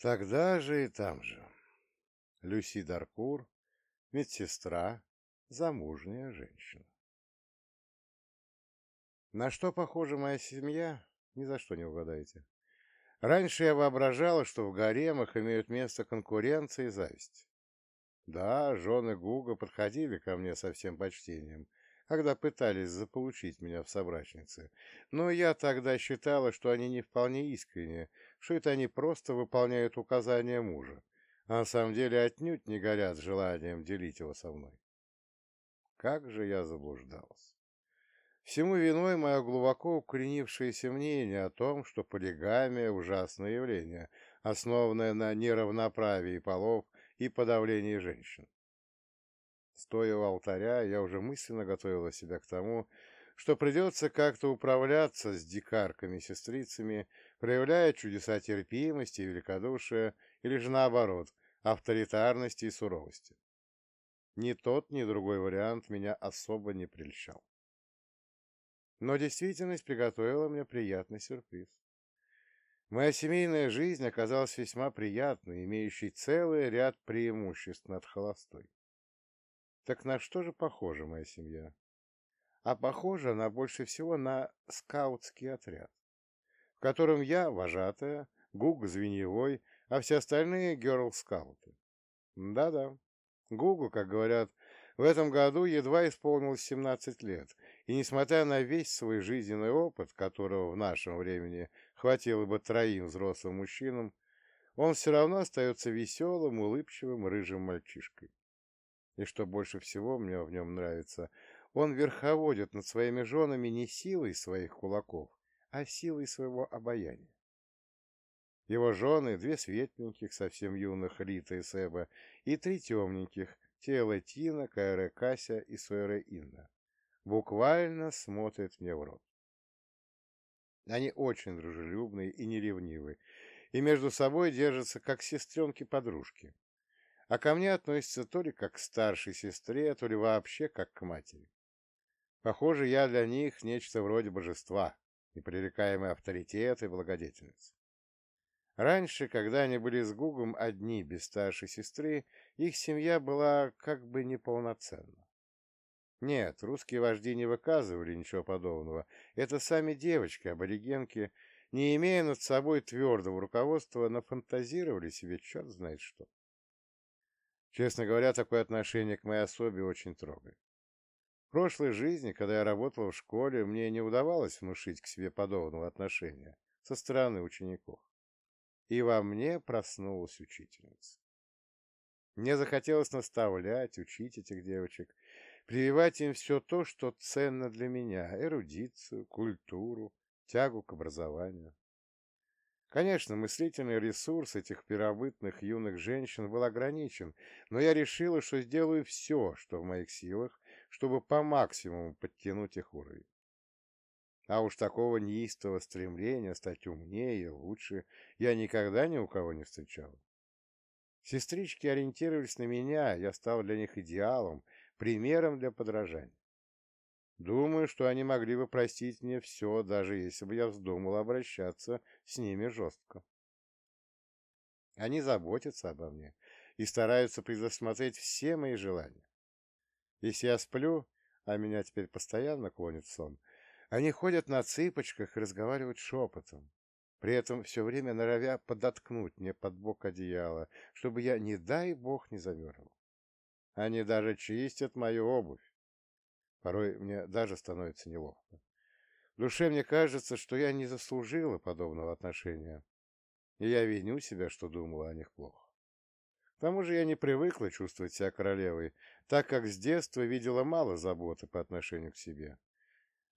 Тогда же и там же. Люси Даркур, медсестра, замужняя женщина. На что похожа моя семья, ни за что не угадаете. Раньше я воображала, что в гаремах имеют место конкуренция и зависть. Да, жены Гуга подходили ко мне со всем почтением, когда пытались заполучить меня в собрачнице, но я тогда считала, что они не вполне искренне, что это они просто выполняют указания мужа, а на самом деле отнюдь не горят желанием делить его со мной. Как же я заблуждалась. Всему виной мое глубоко укоренившееся мнение о том, что полигамия – ужасное явление, основанное на неравноправии полов и подавлении женщин. Стоя у алтаря, я уже мысленно готовила себя к тому, что придется как-то управляться с дикарками-сестрицами, проявляя чудеса терпимости и великодушия, или же наоборот, авторитарности и суровости. Ни тот, ни другой вариант меня особо не прельщал. Но действительность приготовила мне приятный сюрприз. Моя семейная жизнь оказалась весьма приятной, имеющей целый ряд преимуществ над холостой. Так на что же похожа моя семья? А похожа она больше всего на скаутский отряд, в котором я вожатая, Гуг звеньевой, а все остальные герл-скауты. Да-да, Гугу, как говорят, в этом году едва исполнилось 17 лет, и несмотря на весь свой жизненный опыт, которого в нашем времени хватило бы троим взрослым мужчинам, он все равно остается веселым, улыбчивым, рыжим мальчишкой. И что больше всего мне в нем нравится, он верховодит над своими женами не силой своих кулаков, а силой своего обаяния. Его жены, две светленьких, совсем юных Рита и Себа, и три темненьких, Тело Тина, Кайре Кася и Сойре Инна буквально смотрят мне в рот. Они очень дружелюбные и неревнивы, и между собой держатся как сестренки-подружки, а ко мне относятся то ли как к старшей сестре, то ли вообще как к матери. Похоже, я для них нечто вроде божества, непререкаемый авторитет и благодетельница. Раньше, когда они были с Гугом одни без старшей сестры, их семья была как бы неполноценна. Нет, русские вожди не выказывали ничего подобного. Это сами девочки, аборигенки, не имея над собой твердого руководства, нафантазировали себе черт знает что. Честно говоря, такое отношение к моей особе очень трогает. В прошлой жизни, когда я работал в школе, мне не удавалось внушить к себе подобного отношения со стороны учеников. И во мне проснулась учительница. Мне захотелось наставлять, учить этих девочек, прививать им все то, что ценно для меня – эрудицию, культуру, тягу к образованию. Конечно, мыслительный ресурс этих первобытных юных женщин был ограничен, но я решила, что сделаю все, что в моих силах, чтобы по максимуму подтянуть их уровень. А уж такого неистого стремления стать умнее и лучше я никогда ни у кого не встречал. Сестрички ориентировались на меня, я стал для них идеалом, примером для подражания. Думаю, что они могли бы простить мне все, даже если бы я вздумал обращаться с ними жестко. Они заботятся обо мне и стараются предусмотреть все мои желания. Если я сплю, а меня теперь постоянно клонит сон, они ходят на цыпочках и разговаривают шепотом, при этом все время норовя подоткнуть мне под бок одеяло, чтобы я, не дай бог, не замерзла. Они даже чистят мою обувь. Порой мне даже становится неловко. В душе мне кажется, что я не заслужила подобного отношения, и я виню себя, что думала о них плохо. К тому же я не привыкла чувствовать себя королевой, так как с детства видела мало заботы по отношению к себе.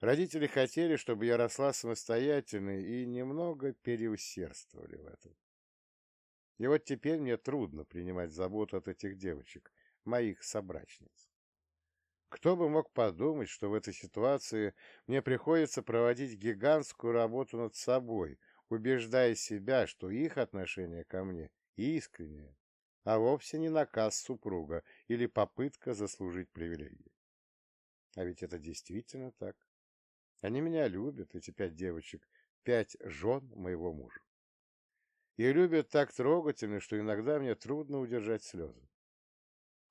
Родители хотели, чтобы я росла самостоятельной и немного переусердствовали в этом. И вот теперь мне трудно принимать заботу от этих девочек, моих собрачниц. Кто бы мог подумать, что в этой ситуации мне приходится проводить гигантскую работу над собой, убеждая себя, что их отношение ко мне искреннее, а вовсе не наказ супруга или попытка заслужить привилегии. А ведь это действительно так. Они меня любят, эти пять девочек, пять жен моего мужа. и любят так трогательно, что иногда мне трудно удержать слезы.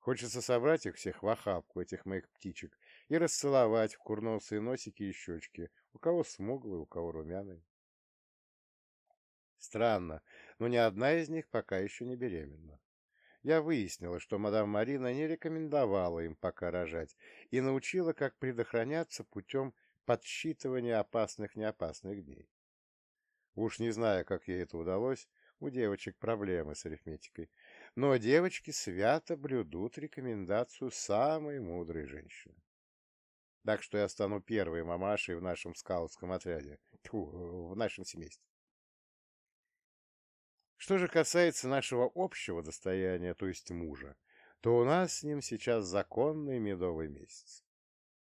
Хочется собрать их всех в охапку, этих моих птичек, и расцеловать в курносые носики и щечки, у кого смуглые, у кого румяные. Странно, но ни одна из них пока еще не беременна. Я выяснила, что мадам Марина не рекомендовала им пока рожать и научила, как предохраняться путем подсчитывания опасных-неопасных дней. Уж не знаю, как ей это удалось, у девочек проблемы с арифметикой, но девочки свято блюдут рекомендацию самой мудрой женщины. Так что я стану первой мамашей в нашем скаутском отряде, Тьфу, в нашем семействе. Что же касается нашего общего достояния, то есть мужа, то у нас с ним сейчас законный медовый месяц.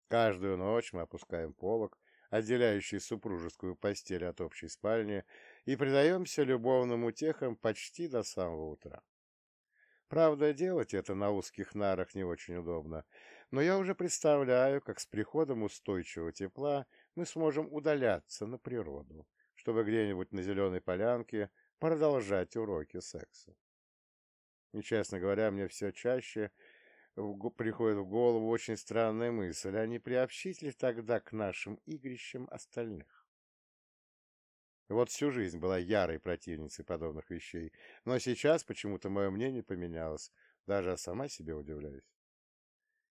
Каждую ночь мы опускаем полог, отделяющий супружескую постель от общей спальни, и предаемся любовным утехам почти до самого утра. Правда, делать это на узких нарах не очень удобно, но я уже представляю, как с приходом устойчивого тепла мы сможем удаляться на природу, чтобы где-нибудь на зеленой полянке продолжать уроки секса. И, честно говоря, мне все чаще приходит в голову очень странная мысль, а не приобщить ли тогда к нашим игрищам остальных? Вот всю жизнь была ярой противницей подобных вещей, но сейчас почему-то мое мнение поменялось, даже сама себе удивляюсь.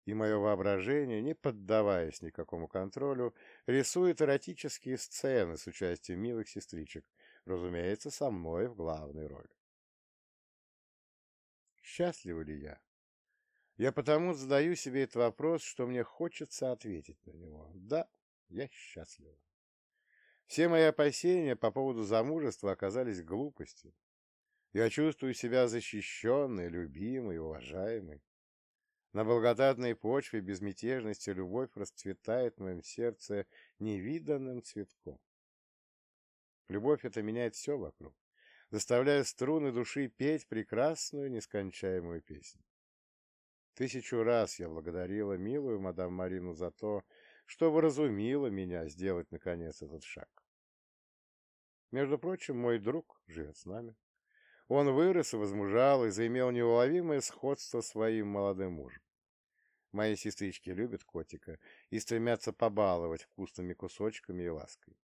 И мое воображение, не поддаваясь никакому контролю, рисует эротические сцены с участием милых сестричек, разумеется, со мной в главной роли. Счастлива ли я? Я потому задаю себе этот вопрос, что мне хочется ответить на него. Да, я счастлива. Все мои опасения по поводу замужества оказались глупостью. Я чувствую себя защищенной, любимой, уважаемой. На благодатной почве безмятежности любовь расцветает в моем сердце невиданным цветком. Любовь это меняет все вокруг, заставляя струны души петь прекрасную нескончаемую песню. Тысячу раз я благодарила милую мадам Марину за то, что вразумила меня сделать, наконец, этот шаг. Между прочим, мой друг живет с нами. Он вырос и возмужал, и заимел неуловимое сходство с своим молодым мужем. Мои сестрички любят котика и стремятся побаловать вкусными кусочками и лаской.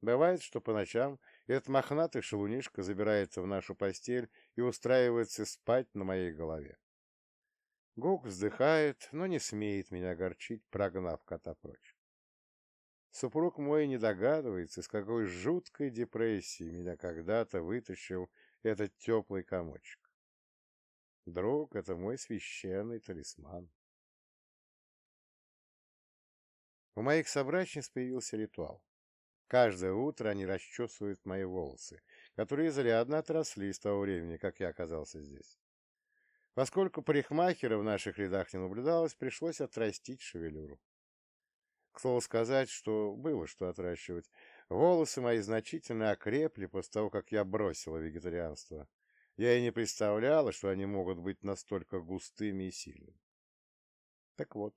Бывает, что по ночам этот мохнатый шелунишка забирается в нашу постель и устраивается спать на моей голове. Гук вздыхает, но не смеет меня огорчить, прогнав кота прочь. Супруг мой не догадывается, с какой жуткой депрессии меня когда-то вытащил этот теплый комочек. Друг — это мой священный талисман. У моих собрачниц появился ритуал. Каждое утро они расчесывают мои волосы, которые изрядно отросли с того времени, как я оказался здесь. Поскольку парикмахера в наших рядах не наблюдалось, пришлось отрастить шевелюру. К слову сказать, что было что отращивать. Волосы мои значительно окрепли после того, как я бросила вегетарианство. Я и не представляла, что они могут быть настолько густыми и сильными. Так вот,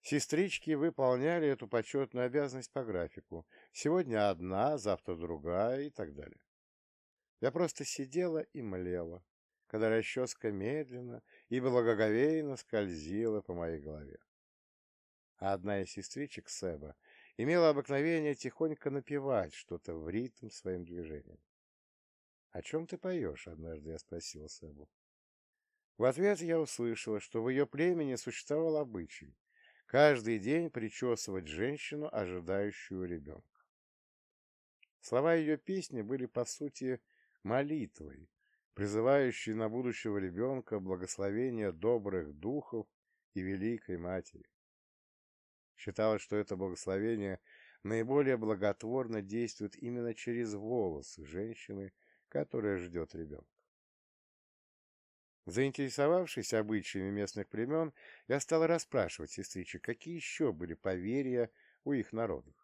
сестрички выполняли эту почетную обязанность по графику. Сегодня одна, завтра другая и так далее. Я просто сидела и млела когда расческа медленно и благоговейно скользила по моей голове. А одна из сестричек Себа имела обыкновение тихонько напевать что-то в ритм своим движением. «О чем ты поешь?» — однажды я спросила Себу. В ответ я услышала, что в ее племени существовал обычай каждый день причесывать женщину, ожидающую ребенка. Слова ее песни были, по сути, молитвой, призывающий на будущего ребенка благословение добрых духов и Великой Матери. Считалось, что это благословение наиболее благотворно действует именно через волосы женщины, которая ждет ребенка. Заинтересовавшись обычаями местных племен, я стал расспрашивать сестричек, какие еще были поверья у их народов.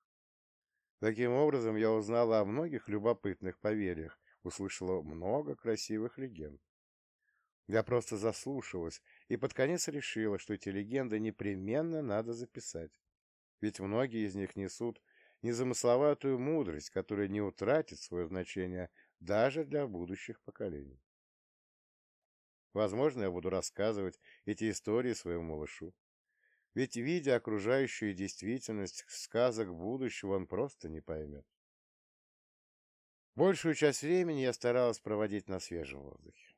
Таким образом, я узнала о многих любопытных поверьях, услышала много красивых легенд. Я просто заслушалась и под конец решила, что эти легенды непременно надо записать. Ведь многие из них несут незамысловатую мудрость, которая не утратит свое значение даже для будущих поколений. Возможно, я буду рассказывать эти истории своему малышу. Ведь, видя окружающую действительность сказок будущего, он просто не поймет. Большую часть времени я старалась проводить на свежем воздухе.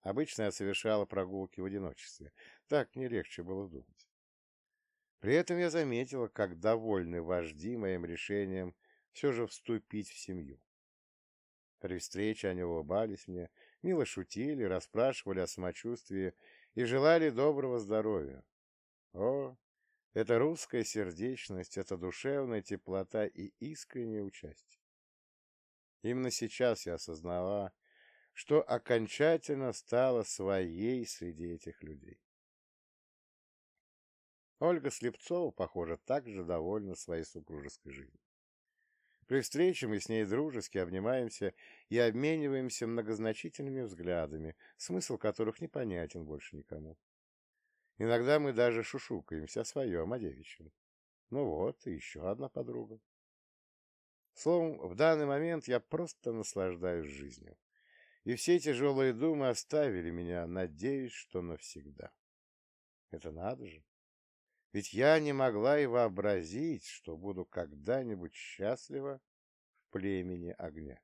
Обычно я совершала прогулки в одиночестве. Так мне легче было думать. При этом я заметила, как довольны вожди моим решением все же вступить в семью. При встрече они улыбались мне, мило шутили, расспрашивали о самочувствии и желали доброго здоровья. О, это русская сердечность, это душевная теплота и искреннее участие. Именно сейчас я осознала, что окончательно стала своей среди этих людей. Ольга Слепцова, похоже, также довольна своей супружеской жизнью. При встрече мы с ней дружески обнимаемся и обмениваемся многозначительными взглядами, смысл которых непонятен больше никому. Иногда мы даже шушукаемся о своем, о девичьем. Ну вот, и еще одна подруга. Словом, в данный момент я просто наслаждаюсь жизнью. И все тяжелые думы оставили меня, надеюсь, что навсегда. Это надо же. Ведь я не могла и вообразить, что буду когда-нибудь счастлива в племени огня.